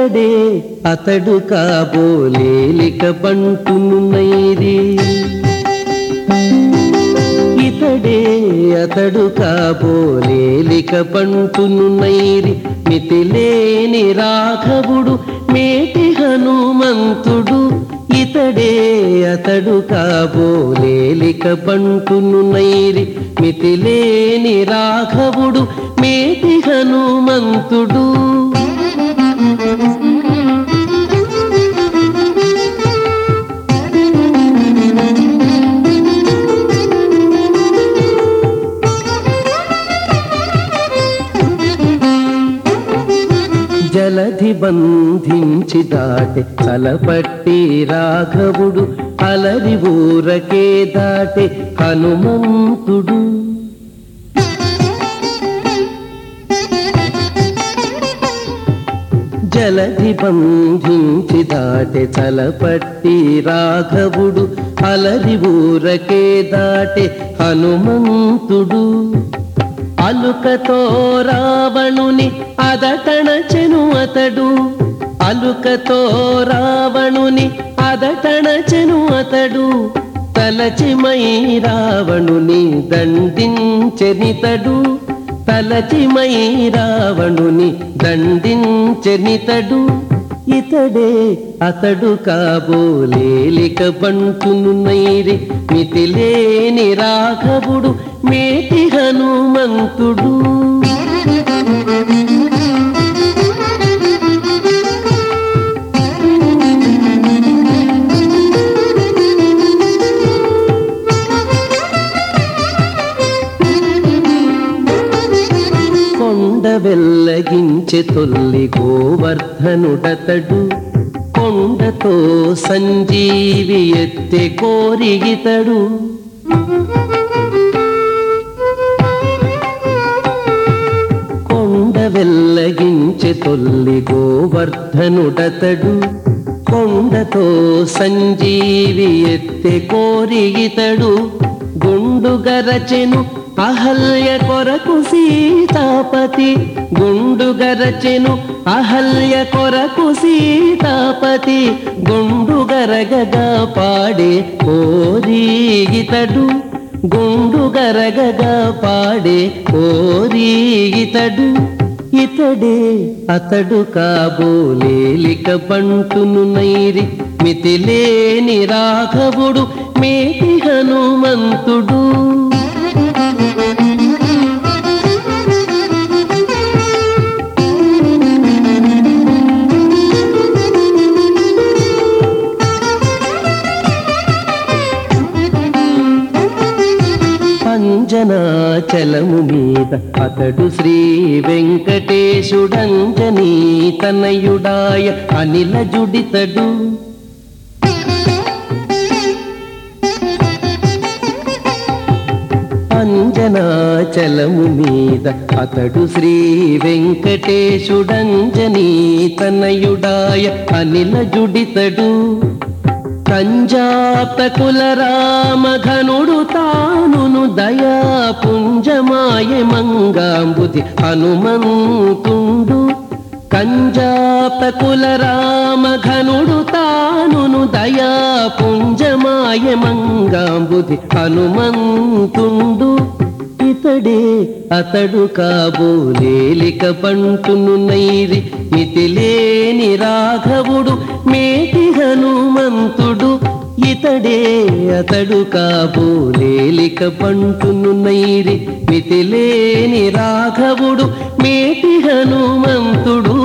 ఇతడే అతడు కాబోలేలిక పంటున్నైరి ఇతడే అతడు కాబోలేలిక పంటున్నైరి మితిలేని రాఘవుడు మేటి హనుమంతుడు. ఇతడే అతడు కాబోలేలిక పంటున్నైరి మితిలేని రాఘవుడు మేటి హనుమంతుడు. జలధి బంధించి దాటే తలపట్టి రాఘవుడు అలరి ఊరకే దాటే హనుమంతుడు. జలధి బంధించి దాటే తలపట్టి రాఘవుడు అలరి ఊరకే దాటే హనుమంతుడు. అలుకతో రావణుని అదటణచెను అతడు. అలుకతో రావణుని అదటణచెను అతడు. తలచిమై రావణుని దండించెనితడు. తలచిమై రావణుని దండించెనితడు. ఇతడే. అతడు కాబోలేలిక బంటునున్నైరి మితిలేని రాఘవుడు మేటి హనుమంతుడు. వెల్లగించె తొల్లి గోవర్ధనుడతడు. కొండతో సంజీవి ఎత్తె కోరిగితడు. కొండ వెల్లగించె తొల్లి గోవర్ధనుడతడు. కొండతో సంజీవి ఎత్తె కోరిగితడు. గుండుగరచెను అహల్య కొరకు సీతాపతి గుండు గరచెను. అహల్య కొరకు సీతాపతి గుండు గరగగా పాడే కోరీగితడు గుండు గరగగా పాడే కోరీగితడు ఇతడే అతడు కాబోలేలిక పంటును నైరి. మితిలేని రాఘవుడు మేటి హనుమంతుడు. పంజనాచలము మీద అతడు శ్రీ వెంకటేశుడంజనీ తనయుడాయ అనిల జుడితడు. అంజనాచలము మీద అతడు శ్రీ వెంకటేశుడంజనీ తనయుడాయ అనిల జుడితడు. కంజాతకుల రామఘనుడు తానును దయాపుంజమాయ మంగాంబుది హనుమంతుండు. కంజాతకుల రామఘనుడు తానును దయాపుంజమాయ మంగాంబుది హనుమంతుండు. ఇతడే అతడు కాబోలేలిక పంటును నైరి మితిలేని రాఘవుడు మేటి హనుమంతుడు ఇతడే అతడు కాబోలేలిక పంటును నైరి మితిలేని రాఘవుడు మేటి హనుమంతుడు.